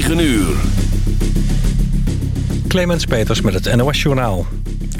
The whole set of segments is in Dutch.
9 uur. Clemens Peters met het NOS Journaal.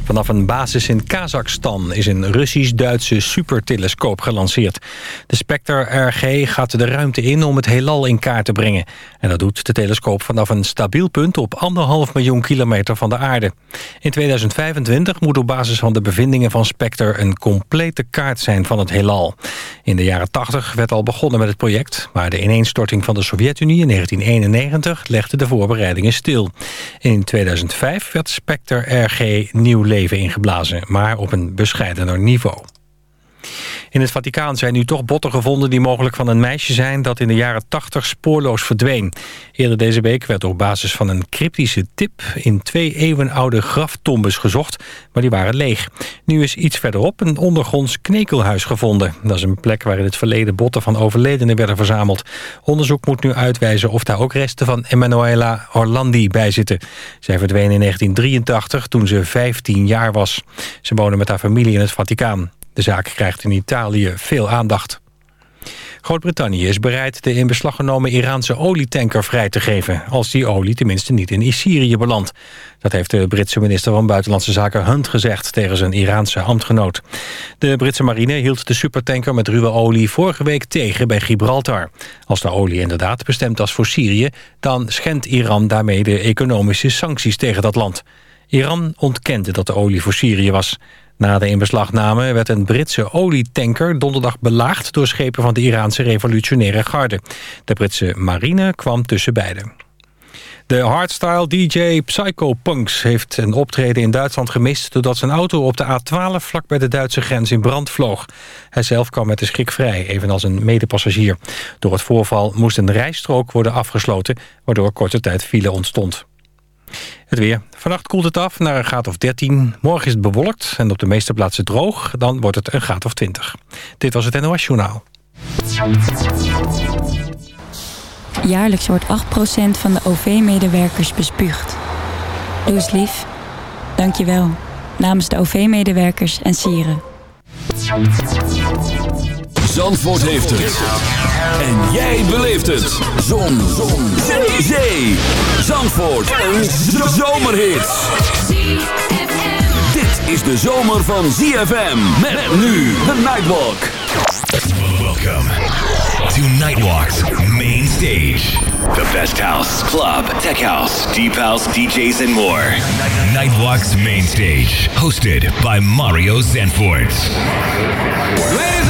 Vanaf een basis in Kazachstan is een Russisch-Duitse supertelescoop gelanceerd. De Spectre RG gaat de ruimte in om het heelal in kaart te brengen. En dat doet de telescoop vanaf een stabiel punt op anderhalf miljoen kilometer van de aarde. In 2025 moet op basis van de bevindingen van Spectre een complete kaart zijn van het heelal. In de jaren 80 werd al begonnen met het project, maar de ineenstorting van de Sovjet-Unie in 1991 legde de voorbereidingen stil. In 2005 werd Spectre RG nieuw leven ingeblazen, maar op een bescheidener niveau. In het Vaticaan zijn nu toch botten gevonden die mogelijk van een meisje zijn... dat in de jaren 80 spoorloos verdween. Eerder deze week werd op basis van een cryptische tip... in twee eeuwenoude graftombes gezocht, maar die waren leeg. Nu is iets verderop een ondergronds knekelhuis gevonden. Dat is een plek waar in het verleden botten van overledenen werden verzameld. Onderzoek moet nu uitwijzen of daar ook resten van Emanuela Orlandi bij zitten. Zij verdween in 1983 toen ze 15 jaar was. Ze woonde met haar familie in het Vaticaan. De zaak krijgt in Italië veel aandacht. Groot-Brittannië is bereid de in beslag genomen Iraanse olietanker vrij te geven... als die olie tenminste niet in Syrië belandt. Dat heeft de Britse minister van Buitenlandse Zaken Hunt gezegd... tegen zijn Iraanse ambtgenoot. De Britse marine hield de supertanker met ruwe olie vorige week tegen bij Gibraltar. Als de olie inderdaad bestemd was voor Syrië... dan schendt Iran daarmee de economische sancties tegen dat land. Iran ontkende dat de olie voor Syrië was... Na de inbeslagname werd een Britse olietanker donderdag belaagd... door schepen van de Iraanse revolutionaire garde. De Britse marine kwam tussen beiden. De hardstyle DJ Psycho Punks heeft een optreden in Duitsland gemist... doordat zijn auto op de A12 vlak bij de Duitse grens in brand vloog. Hij zelf kwam met de schrik vrij, evenals een medepassagier. Door het voorval moest een rijstrook worden afgesloten... waardoor korte tijd file ontstond. Het weer. Vannacht koelt het af naar een graad of 13. Morgen is het bewolkt en op de meeste plaatsen droog. Dan wordt het een graad of 20. Dit was het NOS Journaal. Jaarlijks wordt 8% van de OV-medewerkers bespuugd. Doe eens lief. Dank je wel. Namens de OV-medewerkers en sieren. Zandvoort heeft het. En jij beleeft het. Zon. Zon. Zee. Zee. Zandvoort. Een zomerhit. Dit is de zomer van ZFM. Met nu de Nightwalk. Welcome to Nightwalk's main stage. The best house, club, tech house, deep house, DJs and more. Nightwalk's main stage. Hosted by Mario Zanfort. Ladies and gentlemen,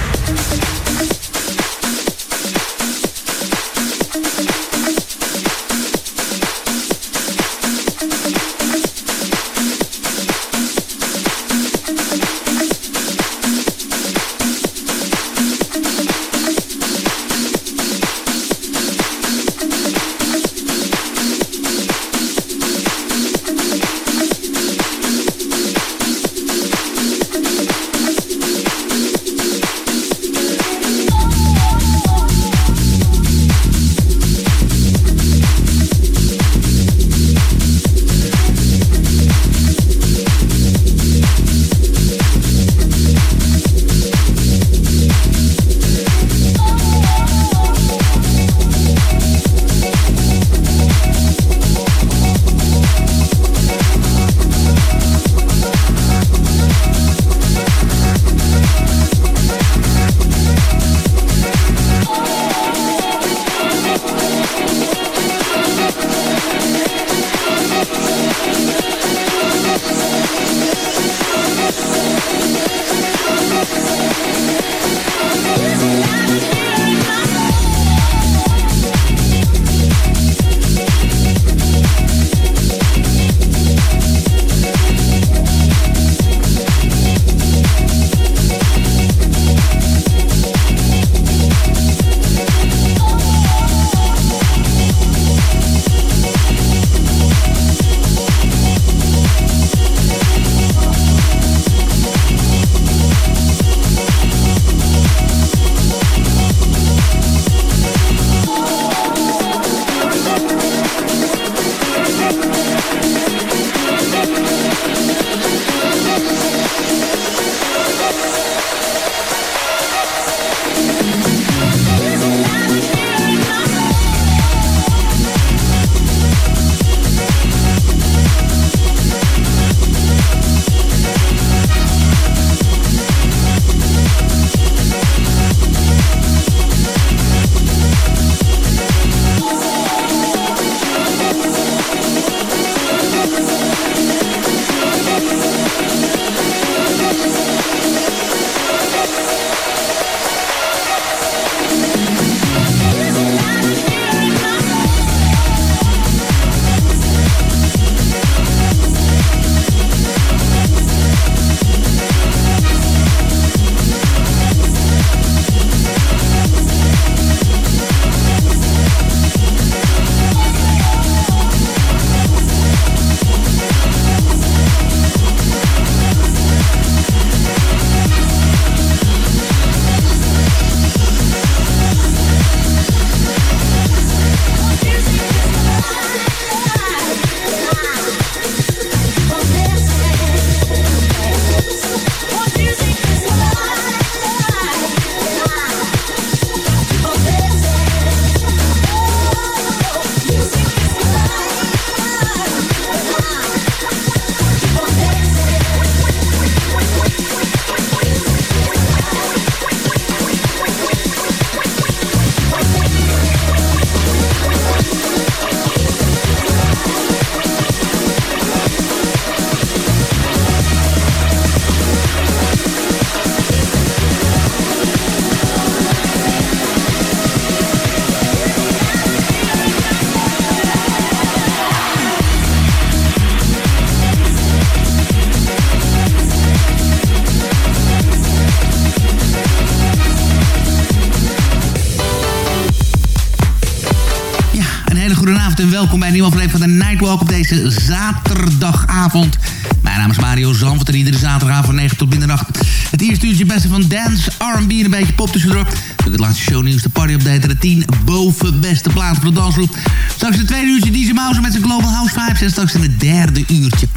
Welkom bij een nieuwe aflevering van de Nightwalk op deze zaterdagavond. Mijn naam is Mario Zandvoort en iedere zaterdagavond van 9 tot middernacht. Het eerste uurtje beste van dance, R&B en een beetje pop tussendoor. Ook het laatste shownieuws, de party update de 10 boven beste plaats voor de dansgroep. Straks het tweede uurtje DJ Mouse met zijn Global House Vibes en straks in het derde uurtje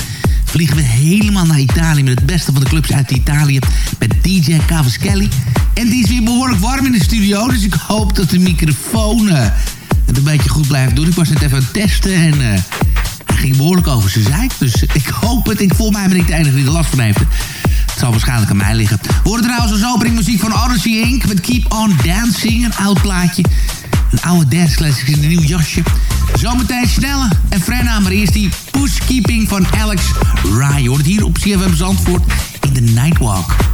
vliegen we helemaal naar Italië... met het beste van de clubs uit Italië met DJ Cavaschelli. En die is weer behoorlijk warm in de studio... dus ik hoop dat de microfoon uh, het een beetje goed blijft doen. Ik was net even aan het testen en... Uh, hij ging behoorlijk over zijn zijk. Dus ik hoop het. Ik voel mij maar niet de enige die er last van heeft. Het zal waarschijnlijk aan mij liggen. We horen trouwens als opening muziek van Odyssey Inc. Met Keep On Dancing, een oud plaatje. Een oude dance classic in een nieuw jasje. Zometeen snelle en Frenna, maar eerst die pushkeeping van Alex Rye. Je hoort het hier op CFM Zandvoort in de Nightwalk.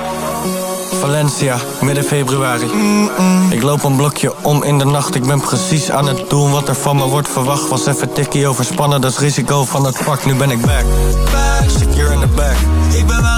Valencia, midden februari. Ik loop een blokje om in de nacht. Ik ben precies aan het doen wat er van me wordt verwacht. Was even tikkie overspannen, dat is risico van het vak. Nu ben ik back. back. Secure in the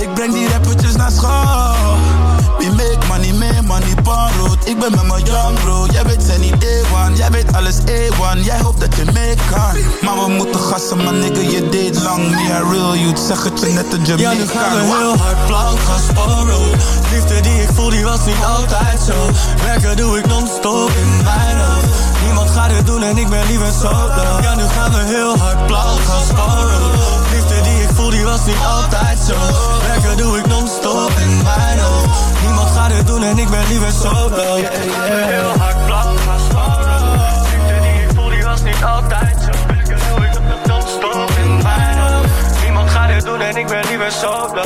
Ik breng die rappertjes naar school. We make money, make money, road. Ik ben met mijn young bro, jij weet zijn niet A1 Jij weet alles A1, jij hoopt dat je mee kan. Maar we moeten gassen, man nigga, je deed lang Me a real youth, zeg het je net een Jamaican Ja, nu gaan we heel hard plank gaan sporen Liefde die ik voel, die was niet altijd zo. Werken doe ik non-stop in mijn hoofd. Niemand gaat het doen en ik ben liever solo. Ja, nu gaan we heel hard plank gaan sporen Liefde die was niet altijd zo. Werken doe ik non-stop in mijn hoofd. Niemand gaat het doen en ik ben liever solo. Yeah, yeah. Heel hard plat gaan scoren Liefde die ik voel, die was niet altijd zo. Werken doe ik non-stop in mijn hoofd. Niemand gaat het doen en ik ben liever solo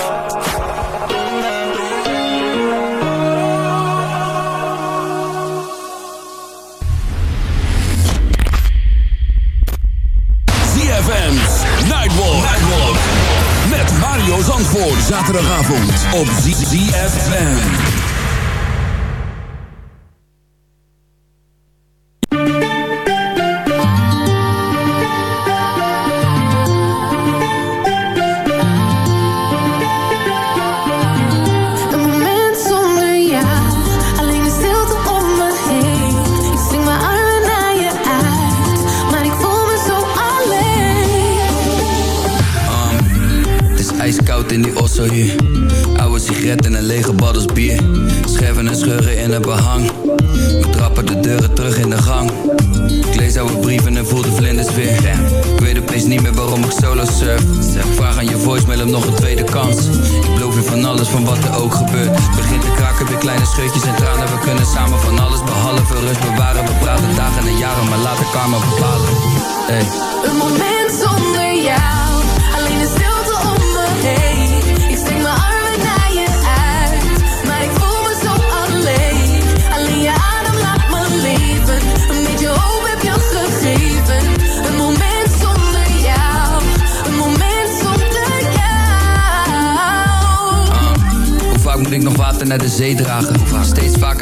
Zandvoort. Zaterdagavond op ZFM.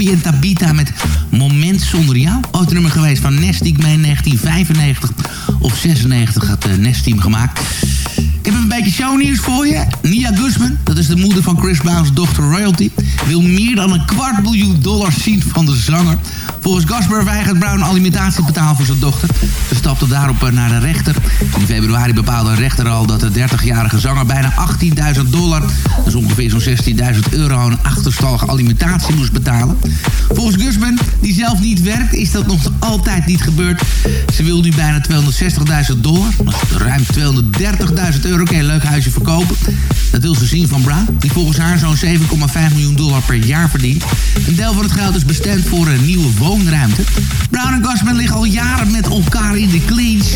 Papi en Tabita... met Moment Zonder Jou. Ooit nummer geweest van ik meen 1995 of 96 had uh, Nesteam gemaakt... Ik heb een beetje shownieuws voor je. Nia Guzman, dat is de moeder van Chris Brown's dochter Royalty... wil meer dan een kwart miljoen dollars zien van de zanger. Volgens Gasper weigert Brown alimentatie betalen voor zijn dochter. Ze stapte daarop eh, naar de rechter. In februari bepaalde de rechter al dat de 30-jarige zanger bijna 18.000 dollar... dus ongeveer zo'n 16.000 euro aan achterstallige alimentatie moest betalen. Volgens Guzman, die zelf niet werkt, is dat nog altijd niet gebeurd. Ze wil nu bijna 260.000 dollar, ruim 230.000 euro, een leuk huisje verkopen. Dat wil ze zien van Brown, die volgens haar zo'n 7,5 miljoen dollar per jaar verdient. Een deel van het geld is bestemd voor een nieuwe Brown en Gasman liggen al jaren met elkaar in de clinch.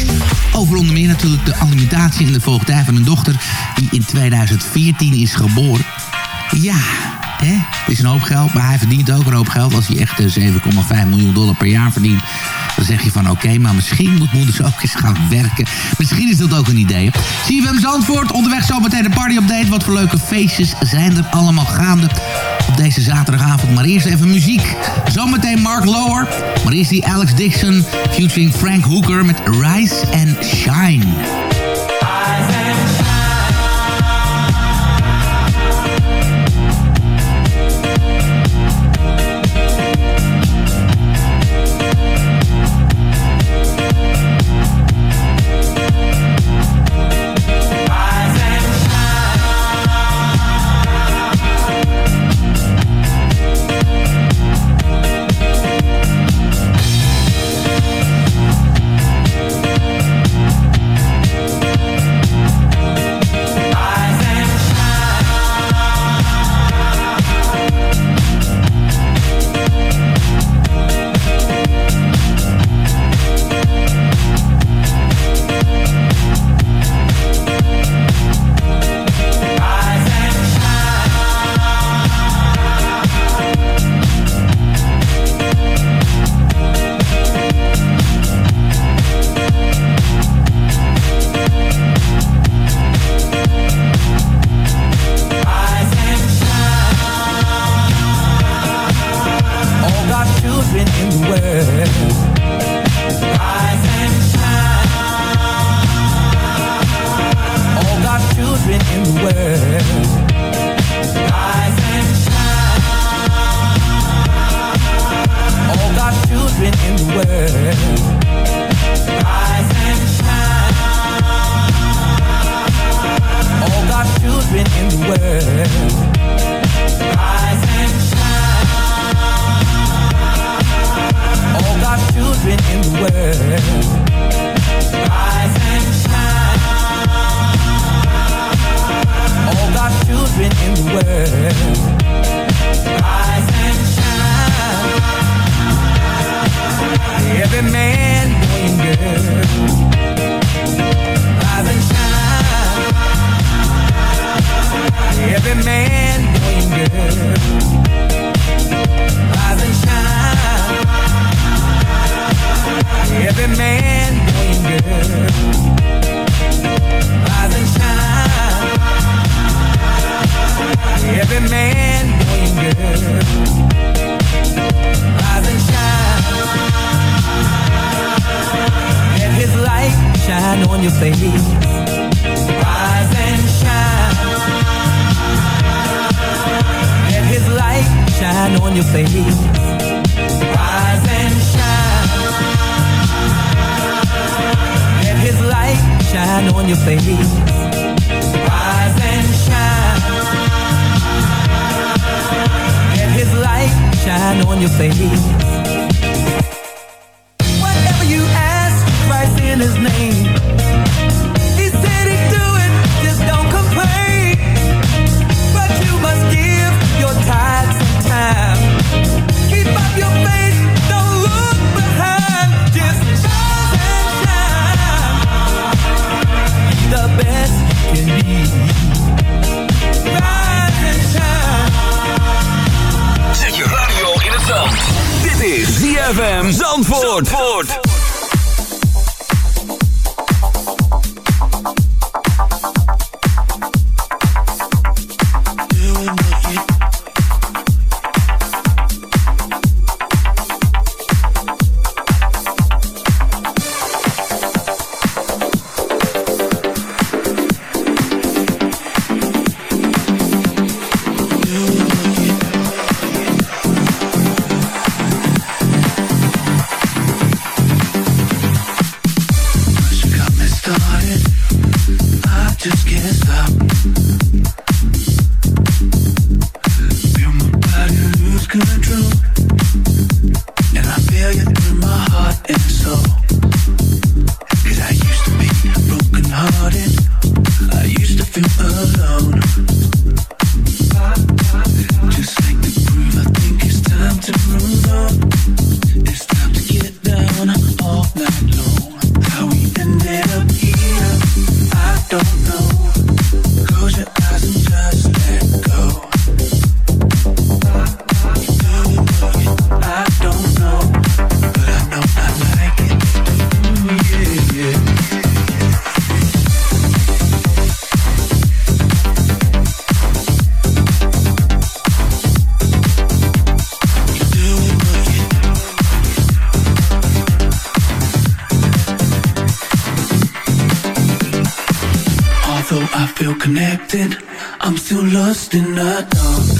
Over onder meer natuurlijk de alimentatie en de voogdij van hun dochter... die in 2014 is geboren. Ja, hè? Is een hoop geld, maar hij verdient ook een hoop geld... als hij echt 7,5 miljoen dollar per jaar verdient. Dan zeg je van oké, maar misschien moet moeders ook eens gaan werken. Misschien is dat ook een idee. Zie je Zandvoort, onderweg zometeen de party-update. Wat voor leuke feestjes zijn er allemaal gaande op deze zaterdagavond. Maar eerst even muziek. Zometeen Mark Lower. Maar eerst die Alex Dixon featuring Frank Hooker met Rise and Shine. ZFM Zandvoort. Zandvoort. I'm still lost in the dark.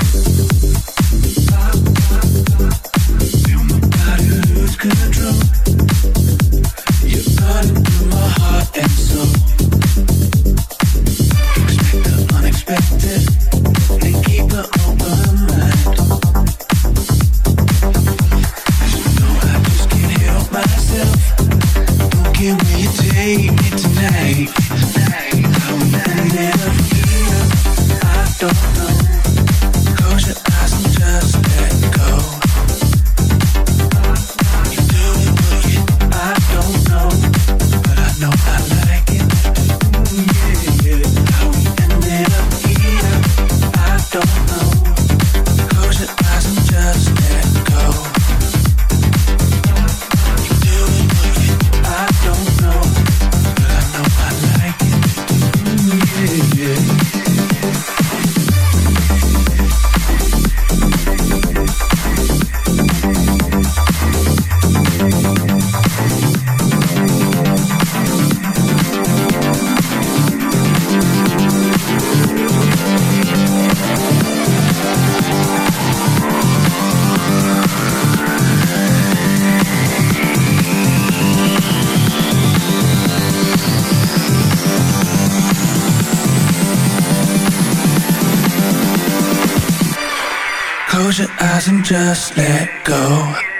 Close your eyes and just let go.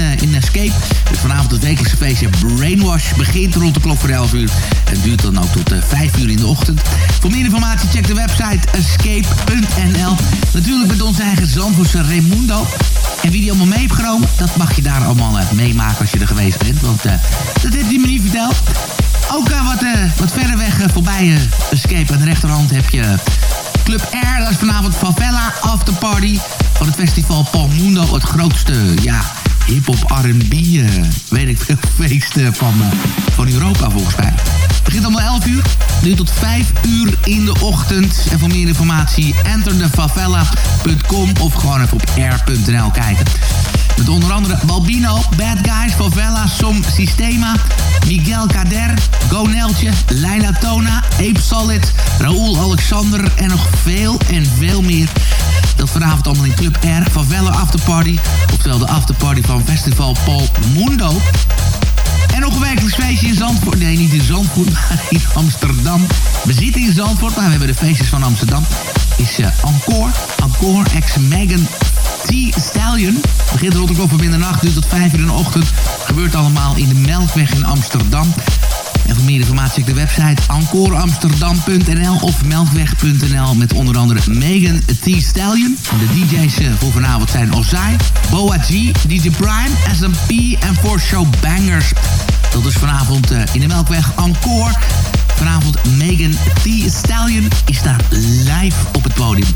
In, eh, in Escape. Dus vanavond het wekelijkse feestje Brainwash begint rond de klok voor 11 uur. En duurt dan ook tot eh, 5 uur in de ochtend. Voor meer informatie check de website escape.nl. Natuurlijk met onze eigen Zandvoortse Raimundo. En wie die allemaal mee heeft genomen, dat mag je daar allemaal eh, meemaken als je er geweest bent. Want eh, dat heeft hij me niet verteld. Ook eh, wat, eh, wat verder weg eh, voorbij eh, Escape aan de rechterhand heb je Club R. Dat is vanavond Favela After Party van het festival Palmundo. Het grootste, ja, hip-hop R&B, eh, weet ik veel, van, eh, van Europa volgens mij. Begint allemaal 11 uur, duurt tot 5 uur in de ochtend. En voor meer informatie enterdefavela.com of gewoon even op r.nl kijken. Met onder andere Balbino, Bad Guys, Favela, Som Sistema, Miguel Cader, Goneltje, Leila Tona, Ape Solid, Raoul Alexander en nog veel en veel meer. Dat vanavond allemaal in Club R, Favela Afterparty. Oftewel de afterparty van Festival Paul Mundo. En nog een wekelijks feestje in Zandvoort. Nee, niet in Zandvoort, maar in Amsterdam. We zitten in Zandvoort, maar we hebben de feestjes van Amsterdam. Is eh Encore. Encore ex Megan T. Stallion. Begint de klok van middernacht, duurt tot 5 uur in de ochtend. Gebeurt allemaal in de Melkweg in Amsterdam. En voor meer informatie check de website encoreamsterdam.nl of melkweg.nl met onder andere Megan T. Stallion. De DJ's eh, voor vanavond zijn Ozai, Boa G, DJ Prime, SMP en For Show Bangers. Dat is vanavond eh, in de Melkweg Encore. Vanavond Megan T. Stallion is daar live op het podium.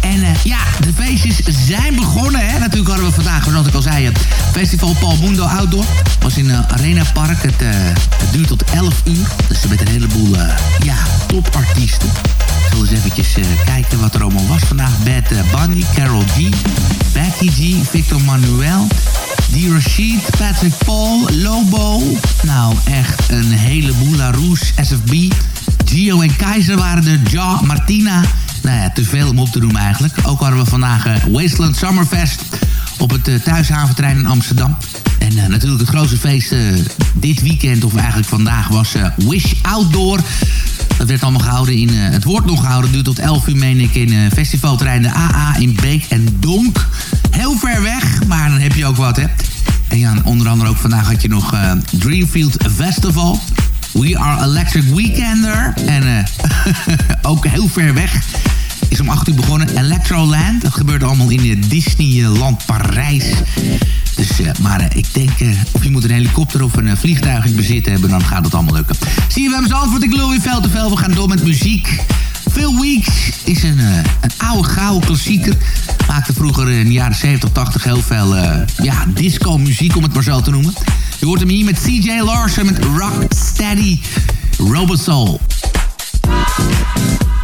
En eh, ja, de feestjes zijn begonnen. Hè? Natuurlijk hadden we vandaag, zoals ik al zei, het Festival Paul Mundo Outdoor. was in uh, Arena Park. Het, duurt tot 11 uur. Dus met een heleboel ja, topartiesten. Ik zal eens eventjes kijken wat er allemaal was vandaag. Bad Bunny, Carol G, Becky G, Victor Manuel... Die Rashid, Patrick Paul, Lobo. Nou, echt een heleboel. La Rouge, SFB. Gio en Keizer waren er. Ja, Martina. Nou ja, te veel om op te noemen eigenlijk. Ook hadden we vandaag eh, Wasteland Summerfest op het uh, in Amsterdam. En eh, natuurlijk het grootste feest dit weekend, of eigenlijk vandaag, was Wish Outdoor. Dat werd allemaal gehouden in... het wordt nog gehouden, duurt tot 11 uur, meen ik, in festivalterrein de AA in Beek en Donk. Heel ver weg, maar dan heb je ook wat, hè. En ja, onder andere ook vandaag had je nog eh, Dreamfield Festival. We Are Electric Weekender. En eh, ook heel ver weg is om 8 uur begonnen. Electroland, dat gebeurt allemaal in eh, Disneyland Parijs. Dus, maar ik denk, of je moet een helikopter of een vliegtuig in bezit hebben... dan gaat het allemaal lukken. Zie je, we hebben antwoord. Ik weer veel te veel. We gaan door met muziek. Phil Weeks is een, eh, een oude gouden klassieker. Maakte vroeger in de jaren 70, 80 heel veel eh, ja, disco muziek, om het maar zo te noemen. Je hoort hem hier met CJ Larson met Rock Steady Robosoul. Ja,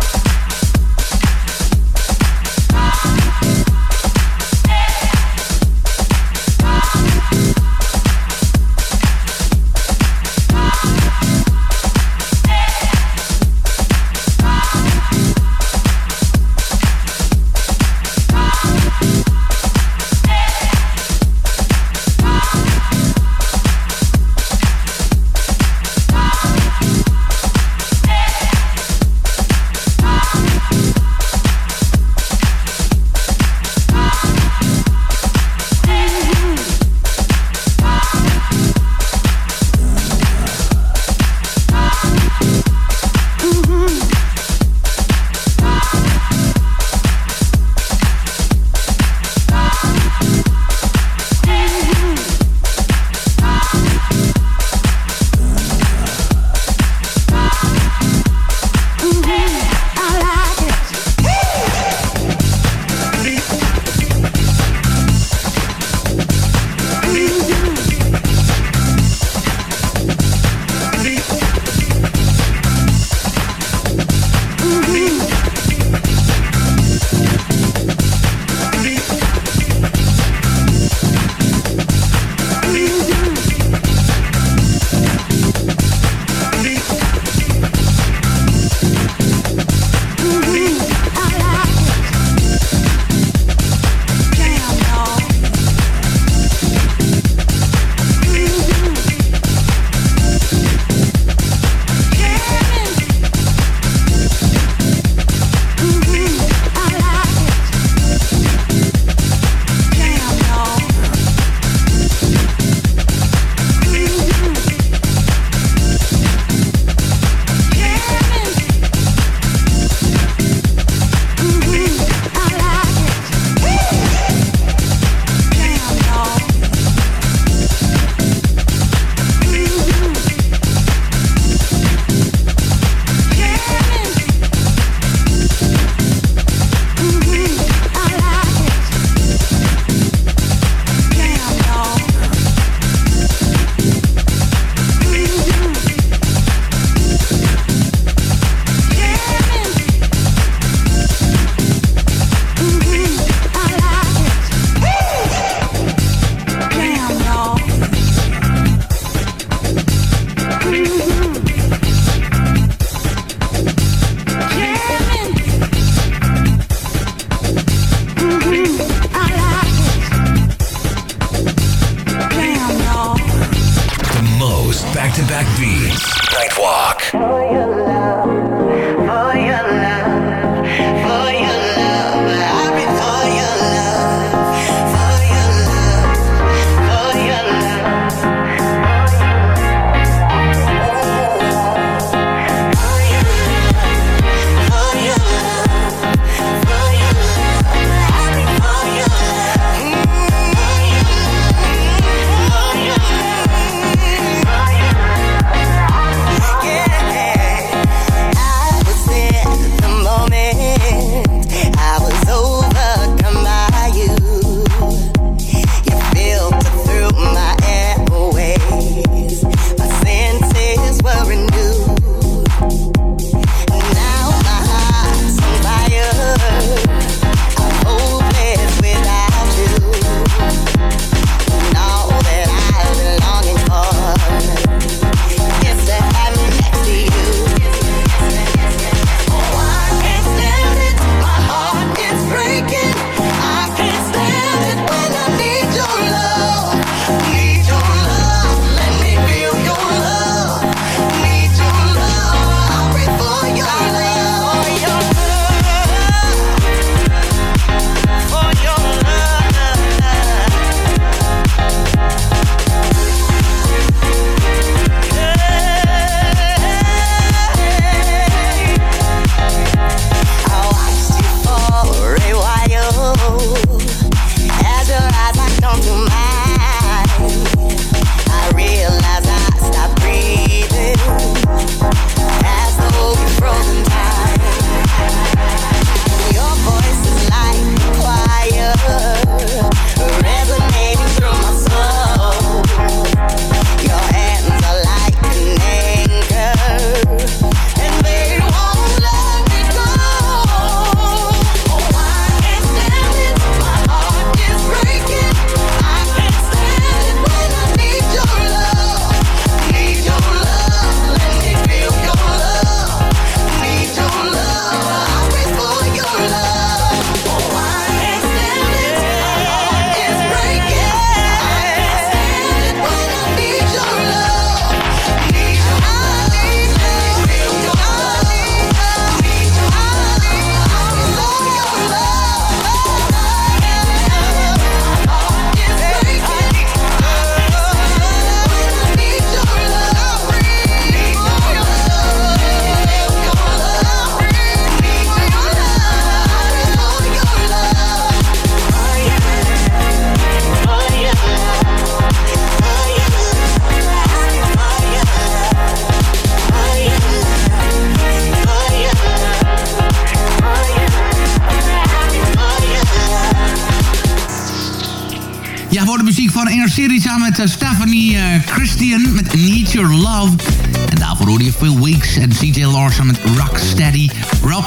Larson met Rocksteady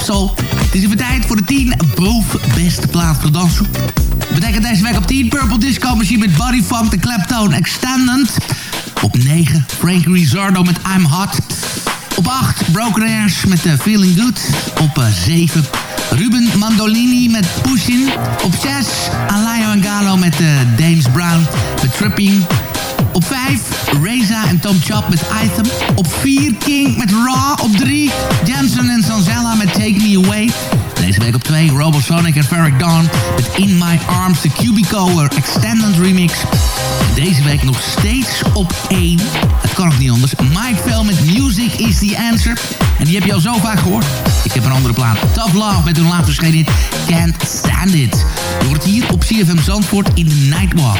Soul. Het is even tijd voor de 10 boven beste plaats voor dansen. Betekent deze week op 10 Purple Disco Machine met Body Funk, de Claptone Extended. Op 9 Frank Rizzardo met I'm Hot. Op 8 Broken Airs met uh, Feeling Good. Op 7 Ruben Mandolini met Pushin. Op 6 Alayo Galo met uh, James Brown met Tripping. Op 5 Reza en Tom Chop met Item. Op 4 King met Raw. Op 3 Jensen en Zanzella met Take Me Away. Deze week op 2 Robosonic en Ferric Dawn met In My Arms, de Cubico Extended Remix. Deze week nog steeds op 1. Het kan ook niet anders. Mike Fell met Music is the Answer. En die heb je al zo vaak gehoord. Ik heb een andere plaat. Tough Love met hun laatste verschenen Can't Stand It. Je wordt hier op CFM Zandvoort in de Nightwalk.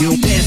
you.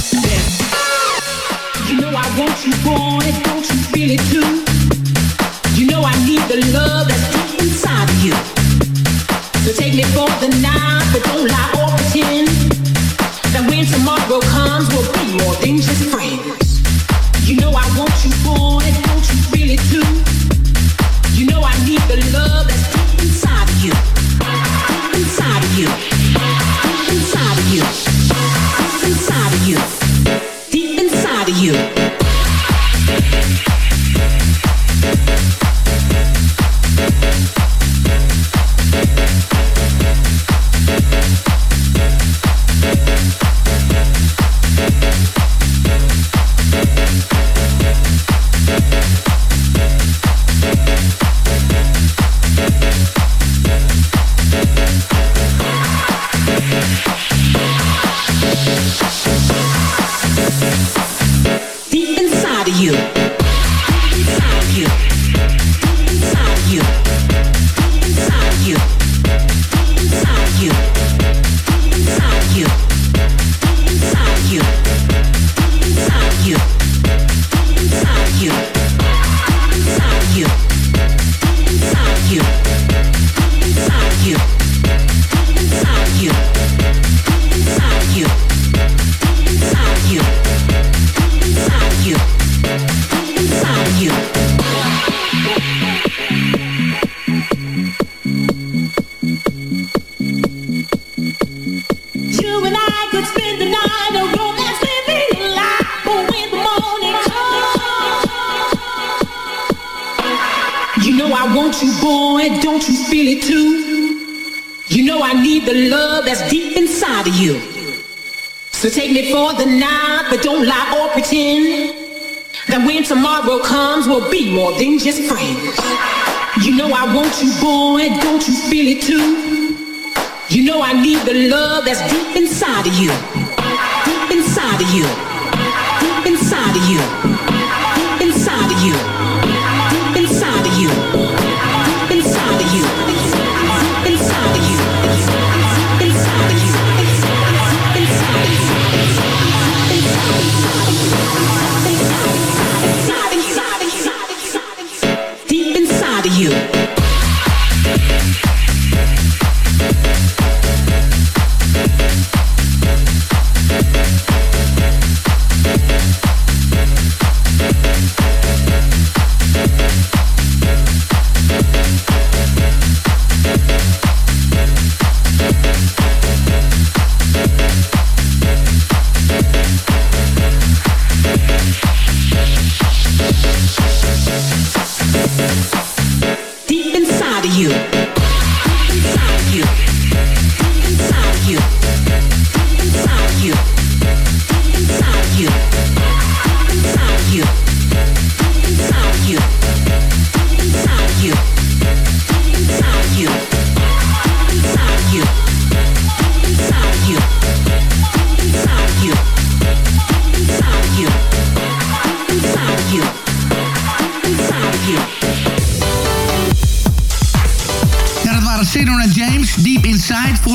know I want you, boy. Don't you feel it too? You know I need the love that's deep inside of you. So take me for the night, but don't lie or pretend that when tomorrow comes, we'll be more than just friends. You know I want you, boy. Don't you feel it too? You know I need the love that's deep inside of you. Deep inside of you. Deep inside of you.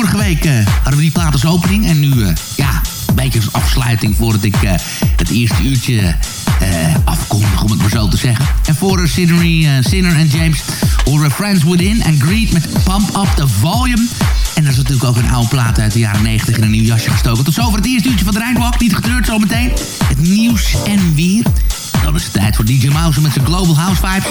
Vorige week eh, hadden we die plaat als opening. En nu, eh, ja, een beetje als afsluiting voordat ik eh, het eerste uurtje afkondig, om het maar zo te zeggen. En voor uh, Sinner, en James horen Friends Within en Greed met Pump Up The Volume. En dat is natuurlijk ook een oude plaat uit de jaren 90 in een nieuw jasje gestoken. Tot zover het eerste uurtje van de Rijnwalk. Niet getreurd zometeen. Het nieuws en weer. Dan is het tijd voor DJ Mouse met zijn Global House Vibes.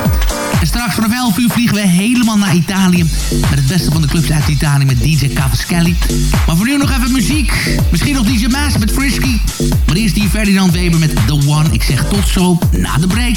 En straks vanaf 11 uur vliegen we helemaal naar Italië. Met het beste van de clubs uit Italië met DJ Cavaschelli. Maar voor nu nog even muziek. Misschien nog DJ Maas met Frisky. Maar eerst die Ferdinand Weber met The One. Ik zeg tot zo na de break.